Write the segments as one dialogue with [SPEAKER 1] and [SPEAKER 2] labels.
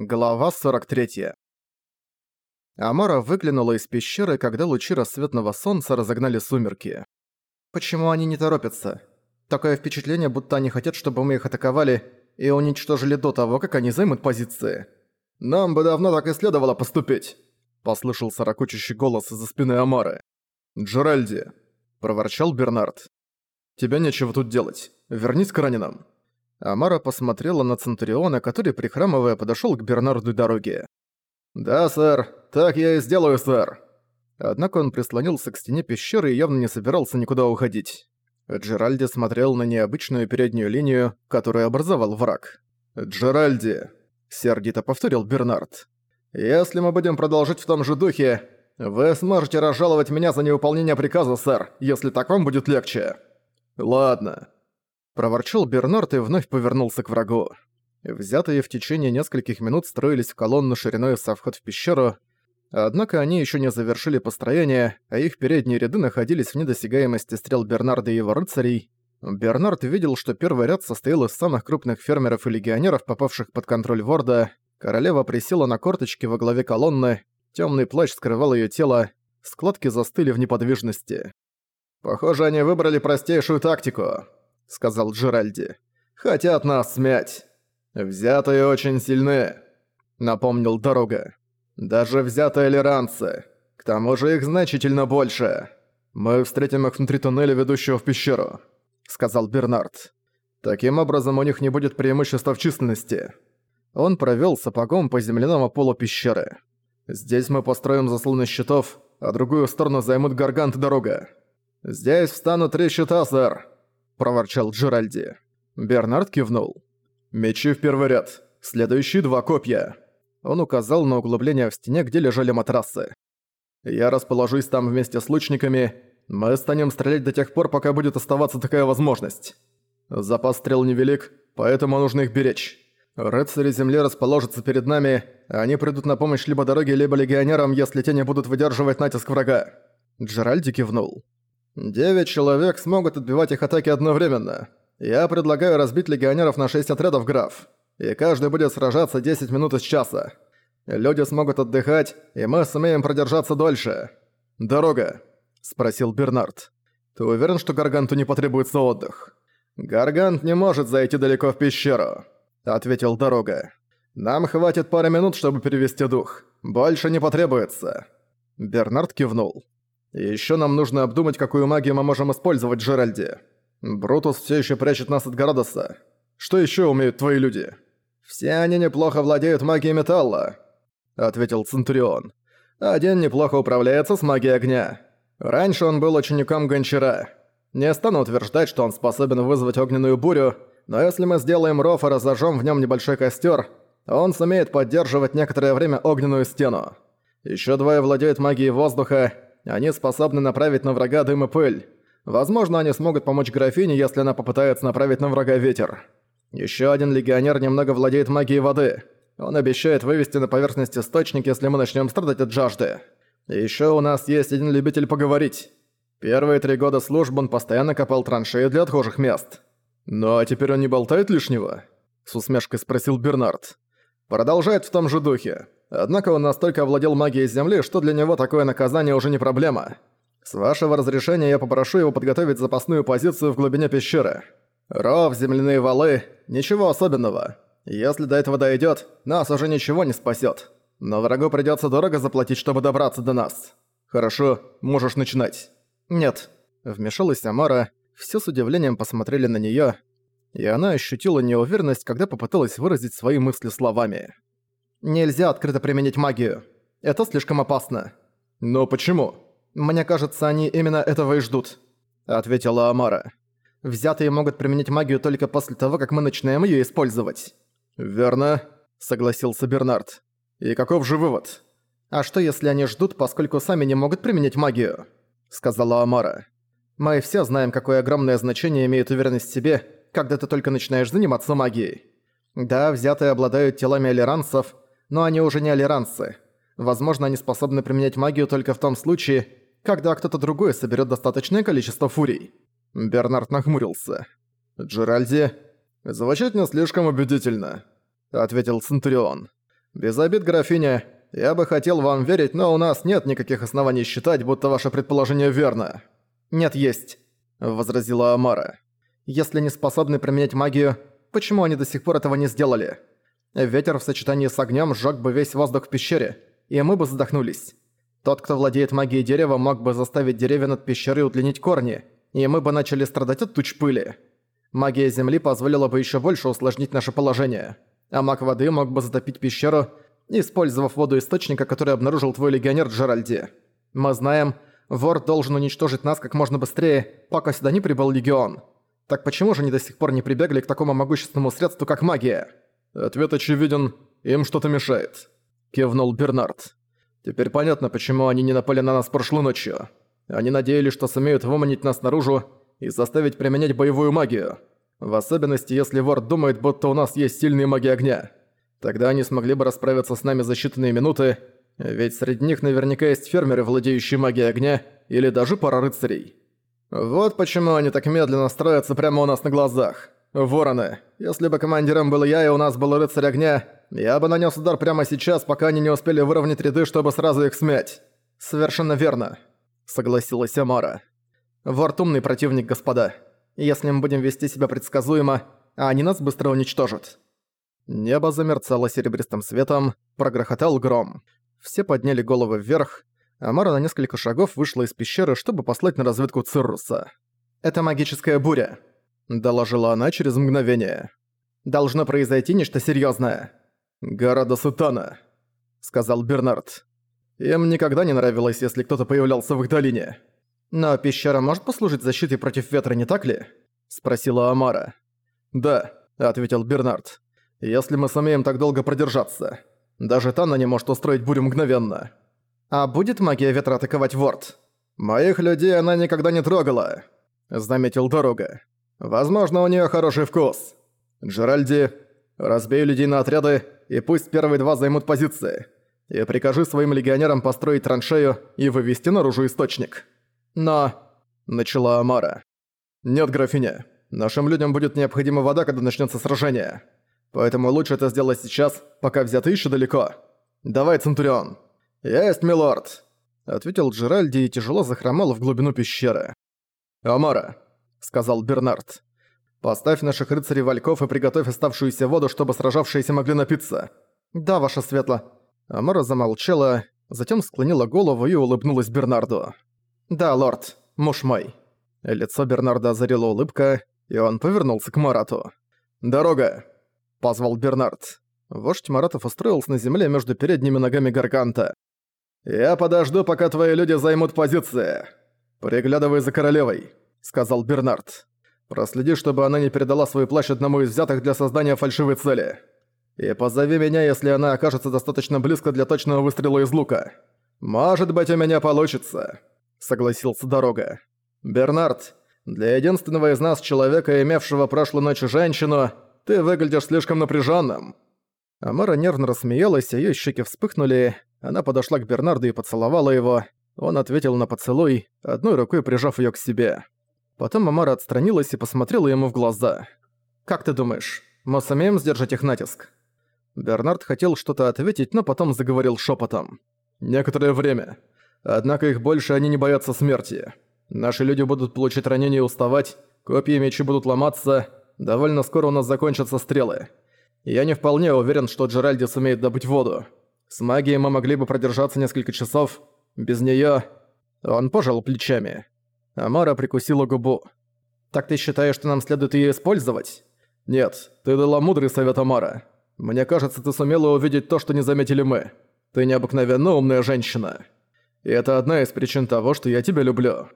[SPEAKER 1] Глава 43. Амара выглянула из пещеры, когда лучи рассветного солнца разогнали сумерки. «Почему они не торопятся? Такое впечатление, будто они хотят, чтобы мы их атаковали и уничтожили до того, как они займут позиции. Нам бы давно так и следовало поступить!» Послышался ракочущий голос из-за спины Амары. «Джеральди!» – проворчал Бернард. «Тебе нечего тут делать. Вернись к раненым». Амара посмотрела на Центуриона, который, прихрамывая, подошёл к Бернарду дороге. «Да, сэр. Так я и сделаю, сэр». Однако он прислонился к стене пещеры и явно не собирался никуда уходить. Джеральди смотрел на необычную переднюю линию, которую образовал враг. «Джеральди», — сердито повторил Бернард. «Если мы будем продолжить в том же духе, вы сможете разжаловать меня за невыполнение приказа, сэр, если так вам будет легче». «Ладно», проворчал Бернард и вновь повернулся к врагу. Взятые в течение нескольких минут строились в колонну шириной со вход в пещеру, однако они еще не завершили построение, а их передние ряды находились в недосягаемости стрел Бернарда и его рыцарей. Бернард видел, что первый ряд состоял из самых крупных фермеров и легионеров, попавших под контроль Ворда. Королева присела на корточки во главе колонны, темный плащ скрывал ее тело, складки застыли в неподвижности. «Похоже, они выбрали простейшую тактику», сказал Джеральди. «Хотят нас смять. Взятые очень сильны», — напомнил Дорога. «Даже взятые лиранцы. К тому же их значительно больше. Мы встретим их внутри туннеля, ведущего в пещеру», — сказал Бернард. «Таким образом, у них не будет преимущества в численности». Он провёл сапогом по земляному полу пещеры. «Здесь мы построим заслоны щитов, а другую сторону займут Гаргант дорога. Здесь встанут три щита, сэр проворчал Джеральди. Бернард кивнул. «Мечи в первый ряд. Следующие два копья». Он указал на углубление в стене, где лежали матрасы. «Я расположусь там вместе с лучниками. Мы станем стрелять до тех пор, пока будет оставаться такая возможность. Запас стрел невелик, поэтому нужно их беречь. Рыцари Земли расположатся перед нами, они придут на помощь либо дороге, либо легионерам, если те не будут выдерживать натиск врага». Джеральди кивнул. Девять человек смогут отбивать их атаки одновременно. Я предлагаю разбить легионеров на шесть отрядов, граф. И каждый будет сражаться 10 минут из часа. Люди смогут отдыхать, и мы сумеем продержаться дольше. «Дорога?» – спросил Бернард. «Ты уверен, что Гарганту не потребуется отдых?» «Гаргант не может зайти далеко в пещеру», – ответил Дорога. «Нам хватит пары минут, чтобы перевести дух. Больше не потребуется». Бернард кивнул. Еще нам нужно обдумать, какую магию мы можем использовать, Джеральди. Брутус все еще прячет нас от Городоса. Что еще умеют твои люди? Все они неплохо владеют магией металла, ответил Центурион. Один неплохо управляется с магией огня. Раньше он был учеником Гончара. Не стану утверждать, что он способен вызвать огненную бурю, но если мы сделаем ров и разожжем в нем небольшой костер, он сумеет поддерживать некоторое время огненную стену. Еще двое владеют магией воздуха, они способны направить на врага дым и пыль. Возможно, они смогут помочь графине, если она попытается направить на врага ветер. Еще один легионер немного владеет магией воды. Он обещает вывести на поверхность источник, если мы начнем страдать от жажды. Еще у нас есть один любитель поговорить. Первые три года службы он постоянно копал траншеи для отхожих мест. «Ну а теперь он не болтает лишнего?» С усмешкой спросил Бернард. «Продолжает в том же духе. Однако он настолько овладел магией Земли, что для него такое наказание уже не проблема. С вашего разрешения я попрошу его подготовить запасную позицию в глубине пещеры. Ров, земляные валы, ничего особенного. Если до этого дойдет, нас уже ничего не спасет. Но врагу придется дорого заплатить, чтобы добраться до нас. Хорошо, можешь начинать. Нет. Вмешалась Амара, все с удивлением посмотрели на нее, и она ощутила неуверенность, когда попыталась выразить свои мысли словами. Нельзя открыто применить магию. Это слишком опасно. Но почему? Мне кажется, они именно этого и ждут, ответила Амара. Взятые могут применить магию только после того, как мы начинаем её использовать. Верно, согласился Бернард. И каков же вывод? А что если они ждут, поскольку сами не могут применить магию? сказала Амара. Мы все знаем, какое огромное значение имеет уверенность в себе, когда ты только начинаешь заниматься магией. Да, взятые обладают телами алиранцев, но они уже не алиранцы. Возможно, они способны применять магию только в том случае, когда кто-то другой соберет достаточное количество фурий. Бернард нахмурился. «Джеральди, звучит не слишком убедительно», — ответил Центурион. «Без обид, графиня, я бы хотел вам верить, но у нас нет никаких оснований считать, будто ваше предположение верно». «Нет, есть», — возразила Амара. «Если не способны применять магию, почему они до сих пор этого не сделали? Ветер в сочетании с огнем сжёг бы весь воздух в пещере, и мы бы задохнулись. Тот, кто владеет магией дерева, мог бы заставить деревья над пещерой удлинить корни, и мы бы начали страдать от туч пыли. Магия земли позволила бы ещё больше усложнить наше положение. А маг воды мог бы затопить пещеру, использовав воду источника, который обнаружил твой легионер Джеральди. Мы знаем, вор должен уничтожить нас как можно быстрее, пока сюда не прибыл легион. Так почему же они до сих пор не прибегли к такому могущественному средству, как магия? Ответ очевиден, им что-то мешает. Кивнул Бернард. Теперь понятно, почему они не напали на нас прошлой ночью. Они надеялись, что сумеют выманить нас наружу и заставить применять боевую магию. В особенности, если вор думает, будто у нас есть сильные маги огня. Тогда они смогли бы расправиться с нами за считанные минуты, ведь среди них наверняка есть фермеры, владеющие магией огня, или даже пара рыцарей. Вот почему они так медленно строятся прямо у нас на глазах. Вороны, если бы командиром был я и у нас был рыцарь огня, я бы нанес удар прямо сейчас, пока они не успели выровнять ряды, чтобы сразу их смять. Совершенно верно, согласилась Амара. Ворт умный противник, господа. Если мы будем вести себя предсказуемо, они нас быстро уничтожат. Небо замерцало серебристым светом, прогрохотал гром. Все подняли головы вверх. Амара на несколько шагов вышла из пещеры, чтобы послать на разведку Цирруса. «Это магическая буря», — доложила она через мгновение. «Должно произойти нечто серьёзное». «Гора до Сутана», — сказал Бернард. «Им никогда не нравилось, если кто-то появлялся в их долине». «Но пещера может послужить защитой против ветра, не так ли?» — спросила Амара. «Да», — ответил Бернард если мы сумеем так долго продержаться. Даже Танна не может устроить бурю мгновенно. А будет магия ветра атаковать Ворд? Моих людей она никогда не трогала, заметил Дорога. Возможно, у нее хороший вкус. Джеральди, разбей людей на отряды, и пусть первые два займут позиции. И прикажи своим легионерам построить траншею и вывести наружу источник. Но... Начала Амара. Нет, графиня. Нашим людям будет необходима вода, когда начнется сражение. Поэтому лучше это сделать сейчас, пока взято еще далеко. Давай, Центурион. Есть, милорд. Ответил Джеральди и тяжело захромал в глубину пещеры. «Амара», — сказал Бернард, — «поставь наших рыцарей вальков и приготовь оставшуюся воду, чтобы сражавшиеся могли напиться». «Да, ваша светла». Амара замолчала, затем склонила голову и улыбнулась Бернарду. «Да, лорд, муж мой». Лицо Бернарда озарила улыбка, и он повернулся к Марату. «Дорога!» — позвал Бернард. Вождь Маратов устроился на земле между передними ногами Гарганта. «Я подожду, пока твои люди займут позиции. Приглядывай за королевой», — сказал Бернард. «Проследи, чтобы она не передала свой плащ одному из взятых для создания фальшивой цели. И позови меня, если она окажется достаточно близко для точного выстрела из лука. Может быть, у меня получится», — согласился Дорога. «Бернард, для единственного из нас человека, имевшего прошлой ночью женщину, ты выглядишь слишком напряженным. Амара нервно рассмеялась, её щеки вспыхнули. Она подошла к Бернарду и поцеловала его. Он ответил на поцелуй, одной рукой прижав её к себе. Потом Амара отстранилась и посмотрела ему в глаза. «Как ты думаешь, мы сумеем сдержать их натиск?» Бернард хотел что-то ответить, но потом заговорил шепотом. «Некоторое время. Однако их больше они не боятся смерти. Наши люди будут получать ранения и уставать, копья и мечи будут ломаться, Довольно скоро у нас закончатся стрелы. Я не вполне уверен, что Джеральди сумеет добыть воду. С магией мы могли бы продержаться несколько часов. Без неё... Он пожал плечами. Амара прикусила губу. «Так ты считаешь, что нам следует её использовать?» «Нет, ты дала мудрый совет Амара. Мне кажется, ты сумела увидеть то, что не заметили мы. Ты необыкновенно умная женщина. И это одна из причин того, что я тебя люблю».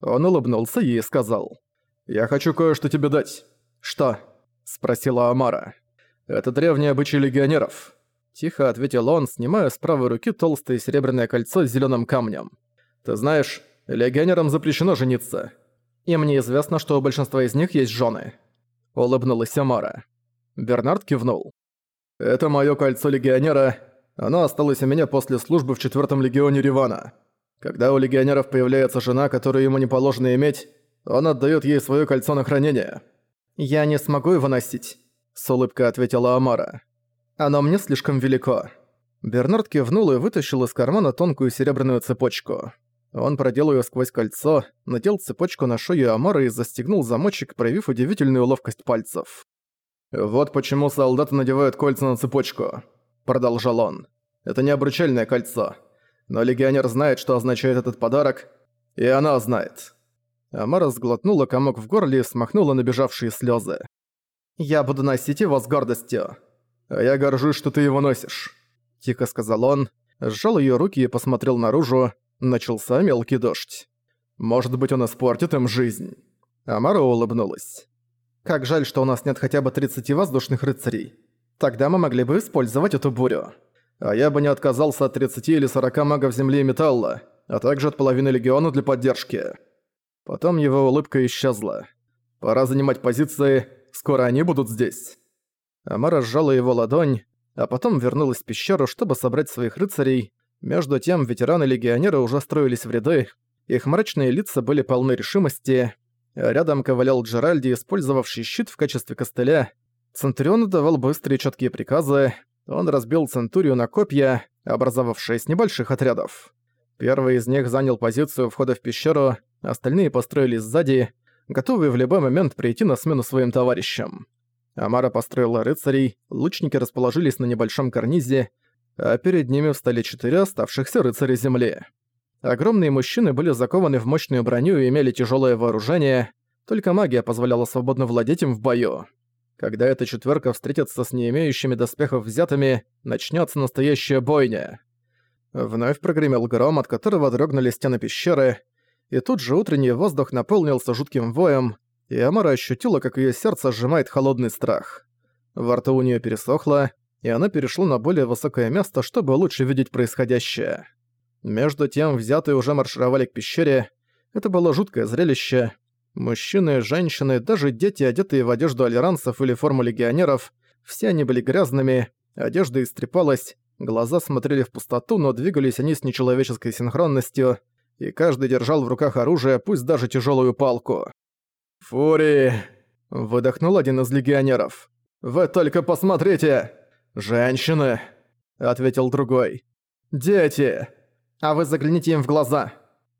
[SPEAKER 1] Он улыбнулся ей и сказал. «Я хочу кое-что тебе дать. «Что?» – спросила Амара. «Это древний обычай легионеров», – тихо ответил он, снимая с правой руки толстое серебряное кольцо с зеленым камнем. «Ты знаешь, легионерам запрещено жениться. И мне известно, что у большинства из них есть жены. Улыбнулась Амара. Бернард кивнул. «Это мое кольцо легионера. Оно осталось у меня после службы в четвертом легионе Ривана. Когда у легионеров появляется жена, которую ему не положено иметь, он отдает ей свое кольцо на хранение». «Я не смогу его носить», — с улыбкой ответила Амара. Оно мне слишком велико». Бернард кивнул и вытащил из кармана тонкую серебряную цепочку. Он продел её сквозь кольцо, надел цепочку на шею Амара и застегнул замочек, проявив удивительную ловкость пальцев. «Вот почему солдаты надевают кольца на цепочку», — продолжал он. «Это не обручальное кольцо. Но легионер знает, что означает этот подарок, и она знает». Амара сглотнула комок в горле и смахнула набежавшие слезы. «Я буду носить его с гордостью. А я горжусь, что ты его носишь», — тихо сказал он, сжал её руки и посмотрел наружу, Начался мелкий дождь. Может быть, он испортит им жизнь. Амара улыбнулась. Как жаль, что у нас нет хотя бы 30 воздушных рыцарей. Тогда мы могли бы использовать эту бурю. А я бы не отказался от 30 или 40 магов земли и металла, а также от половины легиона для поддержки. Потом его улыбка исчезла. Пора занимать позиции, скоро они будут здесь. Амара сжала его ладонь, а потом вернулась в пещеру, чтобы собрать своих рыцарей, между тем ветераны-легионеры уже строились в ряды, их мрачные лица были полны решимости. Рядом ковылял Джеральди, использовавший щит в качестве костыля. Центурион давал быстрые четкие приказы. Он разбил Центурию на копья, образовав шесть небольших отрядов. Первый из них занял позицию входа в пещеру, остальные построились сзади, готовые в любой момент прийти на смену своим товарищам. Амара построила рыцарей, лучники расположились на небольшом карнизе, а перед ними встали четыре оставшихся рыцаря земли. Огромные мужчины были закованы в мощную броню и имели тяжелое вооружение, только магия позволяла свободно владеть им в бою. Когда эта четверка встретится с не имеющими доспехов взятыми, начнется настоящая бойня. Вновь прогремел гром, от которого дрогнули стены пещеры, и тут же утренний воздух наполнился жутким воем, и Амара ощутила, как ее сердце сжимает холодный страх. Во рту у нее пересохло, и она перешла на более высокое место, чтобы лучше видеть происходящее. Между тем взятые уже маршировали к пещере. Это было жуткое зрелище. Мужчины, женщины, даже дети, одетые в одежду альранцев или форму легионеров, все они были грязными, одежда истрепалась, глаза смотрели в пустоту, но двигались они с нечеловеческой синхронностью, и каждый держал в руках оружие, пусть даже тяжелую палку. «Фури!» – выдохнул один из легионеров. «Вы только посмотрите!» «Женщины!» — ответил другой. «Дети! А вы загляните им в глаза!»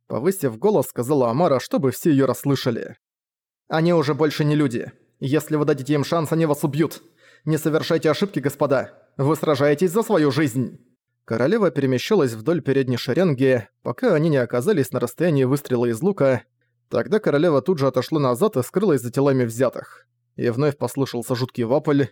[SPEAKER 1] Повысив голос, сказала Амара, чтобы все её расслышали. «Они уже больше не люди. Если вы дадите им шанс, они вас убьют. Не совершайте ошибки, господа. Вы сражаетесь за свою жизнь!» Королева перемещалась вдоль передней шеренги, пока они не оказались на расстоянии выстрела из лука. Тогда королева тут же отошла назад и скрылась за телами взятых. И вновь послышался жуткий вопль.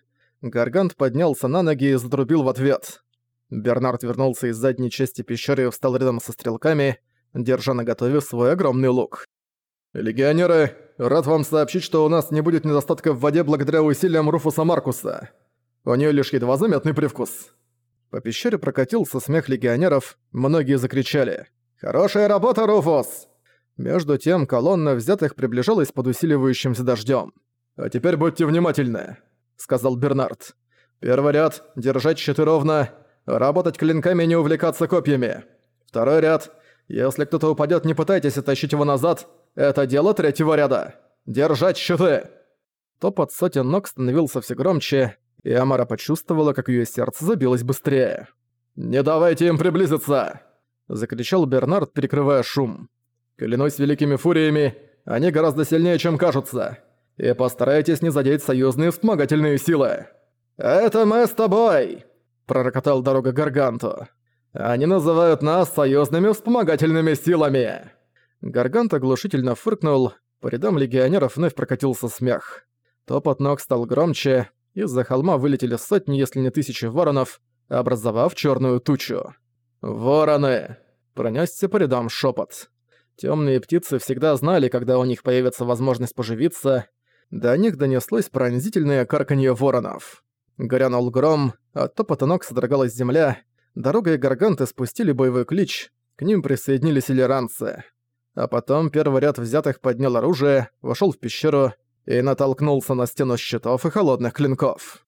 [SPEAKER 1] Гаргант поднялся на ноги и затрубил в ответ. Бернард вернулся из задней части пещеры и встал рядом со стрелками, держа наготове свой огромный лук. «Легионеры, рад вам сообщить, что у нас не будет недостатка в воде благодаря усилиям Руфуса Маркуса. У нее лишь едва заметный привкус». По пещере прокатился смех легионеров, многие закричали «Хорошая работа, Руфус!». Между тем колонна взятых приближалась под усиливающимся дождем. «А теперь будьте внимательны. — сказал Бернард. «Первый ряд — держать щиты ровно, работать клинками и не увлекаться копьями. Второй ряд — если кто-то упадет, не пытайтесь оттащить его назад, это дело третьего ряда. Держать щиты!» Топот сотен ног становился все громче, и Амара почувствовала, как ее сердце забилось быстрее. «Не давайте им приблизиться!» — закричал Бернард, перекрывая шум. «Клянусь великими фуриями, они гораздо сильнее, чем кажутся и постарайтесь не задеть союзные вспомогательные силы. Это мы с тобой!» – пророкотал дорога Гарганту. «Они называют нас союзными вспомогательными силами!» Гаргант оглушительно фыркнул, по рядам легионеров вновь прокатился смех. Топот ног стал громче, из-за холма вылетели сотни, если не тысячи воронов, образовав черную тучу. «Вороны!» – пронесся по рядам шепот. Темные птицы всегда знали, когда у них появится возможность поживиться, до них донеслось пронзительное карканье воронов. Горянул гром, от топота ног содрогалась земля, дорога и гарганты спустили боевой клич, к ним присоединились иллиранцы. А потом первый ряд взятых поднял оружие, вошел в пещеру и натолкнулся на стену щитов и холодных клинков.